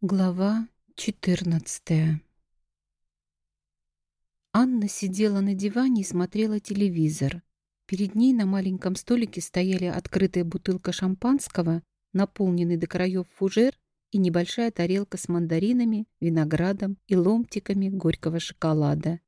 Глава 14 Анна сидела на диване и смотрела телевизор. Перед ней на маленьком столике стояли открытая бутылка шампанского, наполненный до краев фужер и небольшая тарелка с мандаринами, виноградом и ломтиками горького шоколада.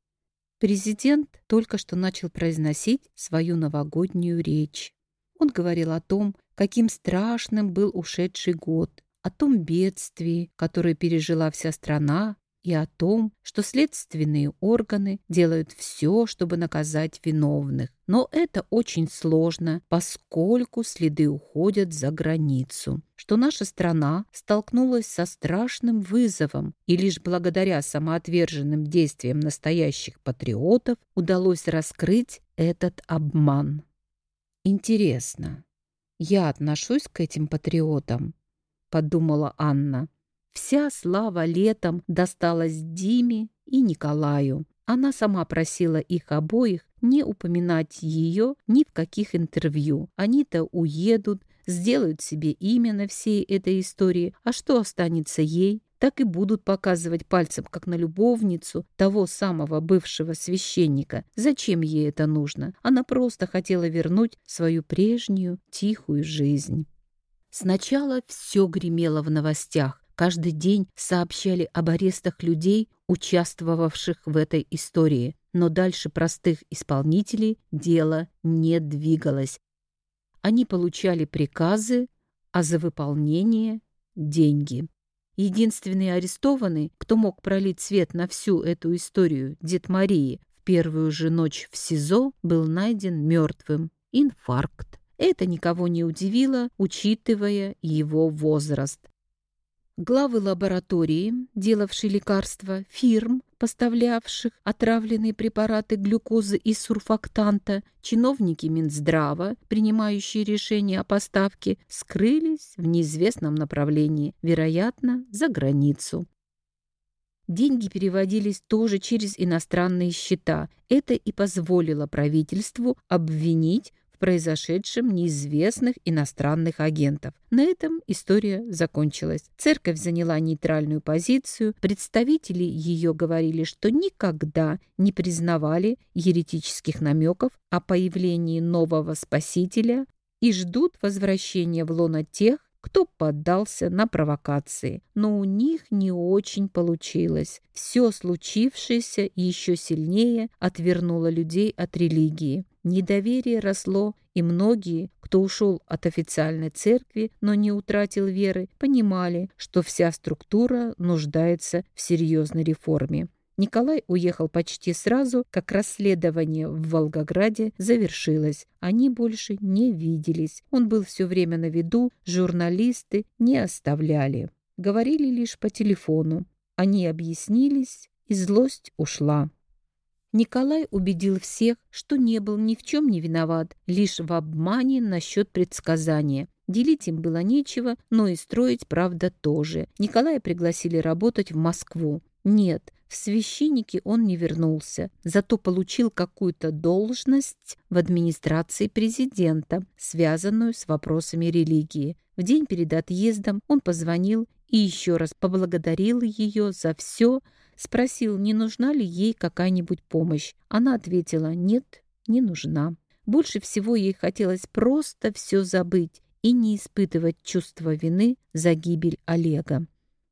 Президент только что начал произносить свою новогоднюю речь. Он говорил о том, каким страшным был ушедший год, о том бедствии, которое пережила вся страна, и о том, что следственные органы делают все, чтобы наказать виновных. Но это очень сложно, поскольку следы уходят за границу. Что наша страна столкнулась со страшным вызовом, и лишь благодаря самоотверженным действиям настоящих патриотов удалось раскрыть этот обман. Интересно, я отношусь к этим патриотам — подумала Анна. Вся слава летом досталась Диме и Николаю. Она сама просила их обоих не упоминать ее ни в каких интервью. Они-то уедут, сделают себе имя на всей этой истории, а что останется ей? Так и будут показывать пальцем, как на любовницу того самого бывшего священника. Зачем ей это нужно? Она просто хотела вернуть свою прежнюю тихую жизнь. Сначала все гремело в новостях. Каждый день сообщали об арестах людей, участвовавших в этой истории. Но дальше простых исполнителей дело не двигалось. Они получали приказы, а за выполнение – деньги. Единственный арестованный, кто мог пролить свет на всю эту историю, Дед Марии, в первую же ночь в СИЗО был найден мертвым. Инфаркт. Это никого не удивило, учитывая его возраст. Главы лаборатории, делавшие лекарства, фирм, поставлявших отравленные препараты глюкозы и сурфактанта, чиновники Минздрава, принимающие решения о поставке, скрылись в неизвестном направлении, вероятно, за границу. Деньги переводились тоже через иностранные счета. Это и позволило правительству обвинить произошедшем неизвестных иностранных агентов. На этом история закончилась. Церковь заняла нейтральную позицию, представители ее говорили, что никогда не признавали еретических намеков о появлении нового спасителя и ждут возвращения в лоно тех, кто поддался на провокации. Но у них не очень получилось. Все случившееся еще сильнее отвернуло людей от религии. Недоверие росло, и многие, кто ушел от официальной церкви, но не утратил веры, понимали, что вся структура нуждается в серьезной реформе. Николай уехал почти сразу, как расследование в Волгограде завершилось. Они больше не виделись. Он был все время на виду, журналисты не оставляли. Говорили лишь по телефону. Они объяснились, и злость ушла. Николай убедил всех, что не был ни в чем не виноват, лишь в обмане насчет предсказания. Делить им было нечего, но и строить, правда, тоже. Николая пригласили работать в Москву. Нет, в священники он не вернулся, зато получил какую-то должность в администрации президента, связанную с вопросами религии. В день перед отъездом он позвонил и еще раз поблагодарил ее за все, Спросил, не нужна ли ей какая-нибудь помощь. Она ответила, нет, не нужна. Больше всего ей хотелось просто все забыть и не испытывать чувства вины за гибель Олега.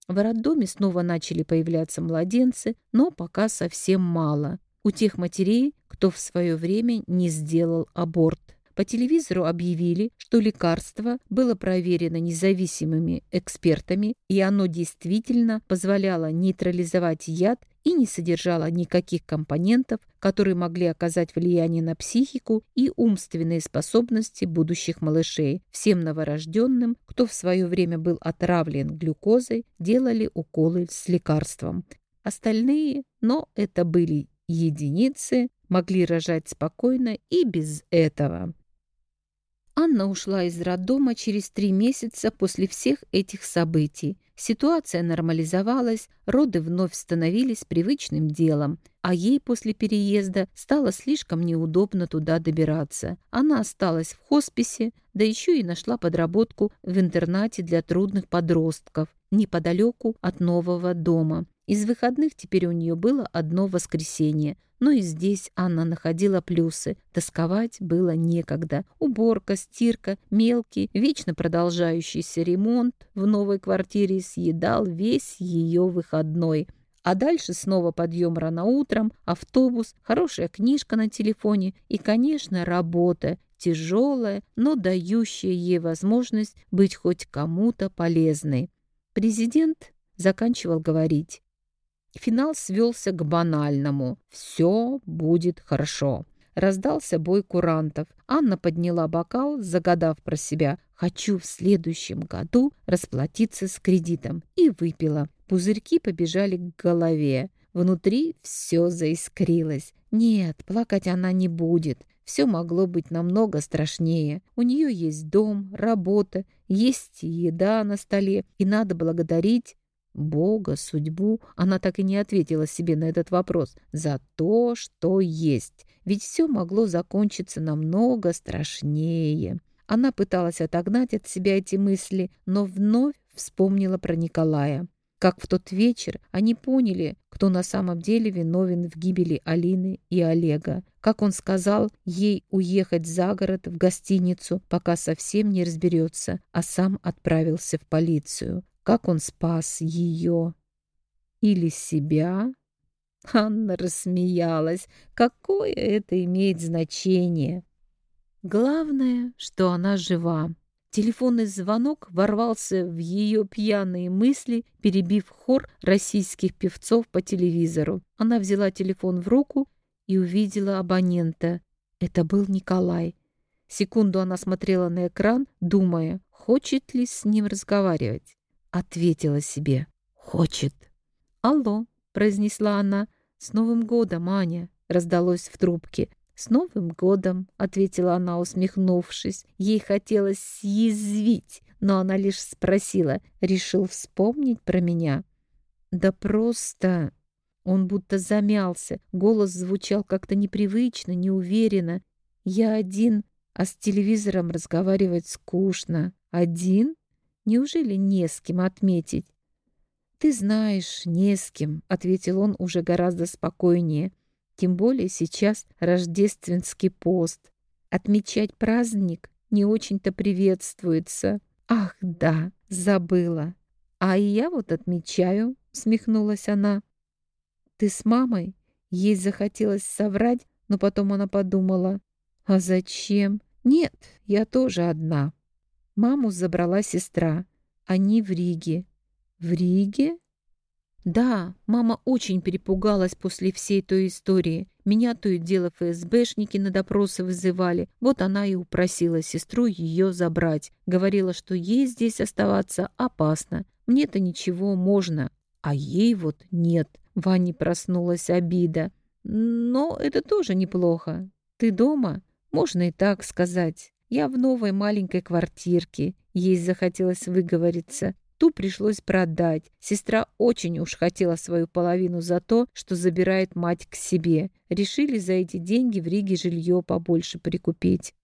В роддоме снова начали появляться младенцы, но пока совсем мало. У тех матерей, кто в свое время не сделал аборт. По телевизору объявили, что лекарство было проверено независимыми экспертами, и оно действительно позволяло нейтрализовать яд и не содержало никаких компонентов, которые могли оказать влияние на психику и умственные способности будущих малышей. Всем новорожденным, кто в свое время был отравлен глюкозой, делали уколы с лекарством. Остальные, но это были единицы, могли рожать спокойно и без этого. Анна ушла из роддома через три месяца после всех этих событий. Ситуация нормализовалась, роды вновь становились привычным делом, а ей после переезда стало слишком неудобно туда добираться. Она осталась в хосписе, да еще и нашла подработку в интернате для трудных подростков неподалеку от нового дома. Из выходных теперь у нее было одно воскресенье, но и здесь Анна находила плюсы. Тосковать было некогда. Уборка, стирка, мелкий, вечно продолжающийся ремонт в новой квартире съедал весь ее выходной. А дальше снова подъем рано утром, автобус, хорошая книжка на телефоне и, конечно, работа, тяжелая, но дающая ей возможность быть хоть кому-то полезной. Президент заканчивал говорить. Финал свелся к банальному «Все будет хорошо». Раздался бой курантов. Анна подняла бокал, загадав про себя «Хочу в следующем году расплатиться с кредитом» и выпила. Пузырьки побежали к голове. Внутри все заискрилось. Нет, плакать она не будет. Все могло быть намного страшнее. У нее есть дом, работа, есть еда на столе, и надо благодарить Бога, судьбу, она так и не ответила себе на этот вопрос, за то, что есть. Ведь все могло закончиться намного страшнее. Она пыталась отогнать от себя эти мысли, но вновь вспомнила про Николая. Как в тот вечер они поняли, кто на самом деле виновен в гибели Алины и Олега. Как он сказал ей уехать за город в гостиницу, пока совсем не разберется, а сам отправился в полицию как он спас ее. Или себя? Анна рассмеялась. Какое это имеет значение? Главное, что она жива. Телефонный звонок ворвался в ее пьяные мысли, перебив хор российских певцов по телевизору. Она взяла телефон в руку и увидела абонента. Это был Николай. Секунду она смотрела на экран, думая, хочет ли с ним разговаривать. Ответила себе. Хочет. «Алло», — произнесла она. «С Новым годом, Аня!» — раздалось в трубке. «С Новым годом!» — ответила она, усмехнувшись. Ей хотелось съязвить, но она лишь спросила. «Решил вспомнить про меня?» «Да просто...» Он будто замялся. Голос звучал как-то непривычно, неуверенно. «Я один, а с телевизором разговаривать скучно. Один?» Неужели не с кем отметить? «Ты знаешь, не с кем», — ответил он уже гораздо спокойнее. «Тем более сейчас рождественский пост. Отмечать праздник не очень-то приветствуется. Ах, да, забыла. А и я вот отмечаю», — смехнулась она. «Ты с мамой?» Ей захотелось соврать, но потом она подумала. «А зачем? Нет, я тоже одна». Маму забрала сестра. Они в Риге. В Риге? Да, мама очень перепугалась после всей той истории. Меня то и дело ФСБшники на допросы вызывали. Вот она и упросила сестру ее забрать. Говорила, что ей здесь оставаться опасно. Мне-то ничего можно, а ей вот нет. Ване проснулась обида. Но это тоже неплохо. Ты дома? Можно и так сказать. Я в новой маленькой квартирке. Ей захотелось выговориться. Ту пришлось продать. Сестра очень уж хотела свою половину за то, что забирает мать к себе. Решили за эти деньги в Риге жилье побольше прикупить.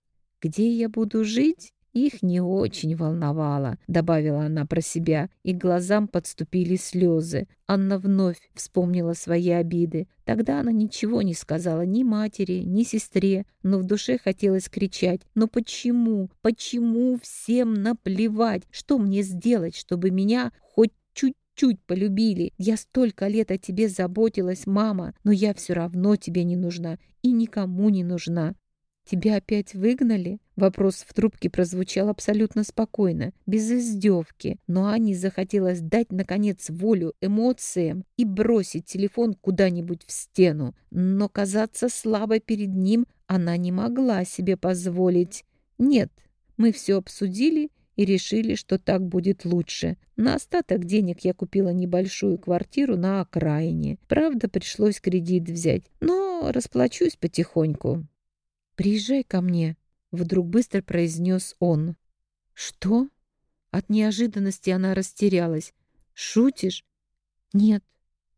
Где я буду жить? Их не очень волновало, добавила она про себя, и глазам подступили слезы. Анна вновь вспомнила свои обиды. Тогда она ничего не сказала ни матери, ни сестре, но в душе хотелось кричать. «Но почему? Почему всем наплевать? Что мне сделать, чтобы меня хоть чуть-чуть полюбили. Я столько лет о тебе заботилась, мама, но я все равно тебе не нужна и никому не нужна. «Тебя опять выгнали?» Вопрос в трубке прозвучал абсолютно спокойно, без издевки, но Ане захотелось дать, наконец, волю эмоциям и бросить телефон куда-нибудь в стену, но казаться слабой перед ним она не могла себе позволить. «Нет, мы все обсудили и решили, что так будет лучше. На остаток денег я купила небольшую квартиру на окраине. Правда, пришлось кредит взять, но расплачусь потихоньку». «Приезжай ко мне», — вдруг быстро произнес он. «Что?» От неожиданности она растерялась. Шутишь? Нет,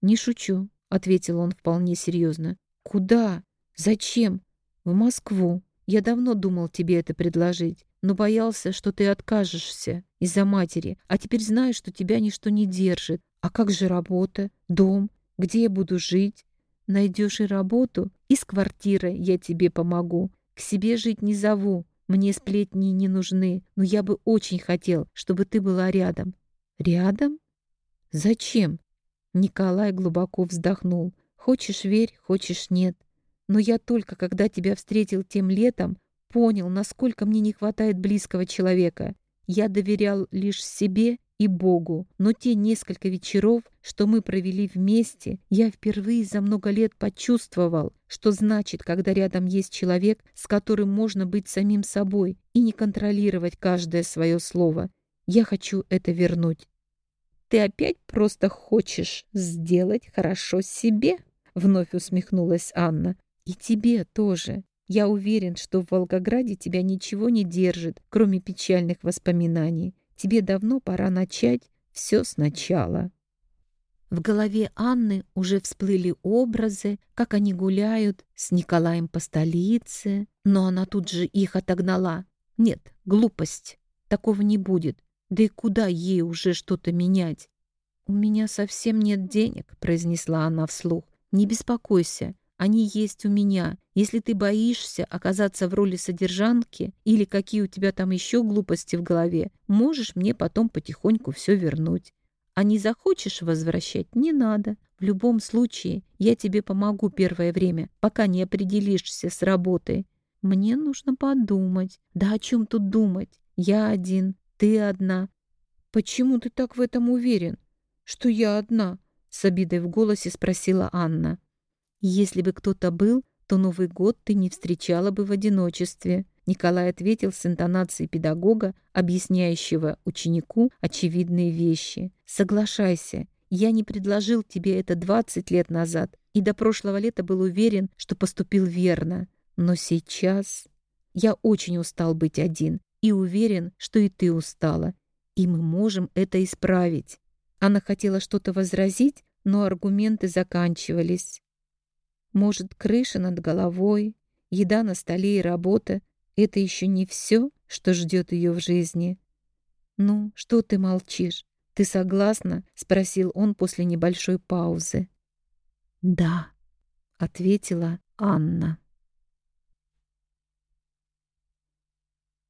не шучу, ответил он вполне серьезно. Куда? Зачем? В Москву. Я давно думал тебе это предложить, но боялся, что ты откажешься из-за матери, а теперь знаю, что тебя ничто не держит. А как же работа, дом, где я буду жить? Найдешь и работу, и с квартирой я тебе помогу. К себе жить не зову, мне сплетни не нужны, но я бы очень хотел, чтобы ты была рядом. Рядом? Зачем? Николай глубоко вздохнул. Хочешь верь, хочешь нет. Но я только, когда тебя встретил тем летом, понял, насколько мне не хватает близкого человека. Я доверял лишь себе и Богу, но те несколько вечеров, что мы провели вместе, я впервые за много лет почувствовал, что значит, когда рядом есть человек, с которым можно быть самим собой и не контролировать каждое свое слово. Я хочу это вернуть. «Ты опять просто хочешь сделать хорошо себе?» — вновь усмехнулась Анна. «И тебе тоже. Я уверен, что в Волгограде тебя ничего не держит, кроме печальных воспоминаний. Тебе давно пора начать все сначала». В голове Анны уже всплыли образы, как они гуляют с Николаем по столице, но она тут же их отогнала. Нет, глупость. Такого не будет. Да и куда ей уже что-то менять? «У меня совсем нет денег», — произнесла она вслух. «Не беспокойся, они есть у меня. Если ты боишься оказаться в роли содержанки или какие у тебя там еще глупости в голове, можешь мне потом потихоньку все вернуть. А не захочешь возвращать, не надо. В любом случае, я тебе помогу первое время, пока не определишься с работой. Мне нужно подумать. Да о чем тут думать? Я один, ты одна. Почему ты так в этом уверен, что я одна? С обидой в голосе спросила Анна. «Если бы кто-то был, то Новый год ты не встречала бы в одиночестве», Николай ответил с интонацией педагога, объясняющего ученику очевидные вещи. «Соглашайся, я не предложил тебе это 20 лет назад и до прошлого лета был уверен, что поступил верно. Но сейчас я очень устал быть один и уверен, что и ты устала, и мы можем это исправить». Она хотела что-то возразить, но аргументы заканчивались. Может, крыша над головой, еда на столе и работа — это еще не все, что ждет ее в жизни. «Ну, что ты молчишь? Ты согласна?» — спросил он после небольшой паузы. «Да», — ответила Анна.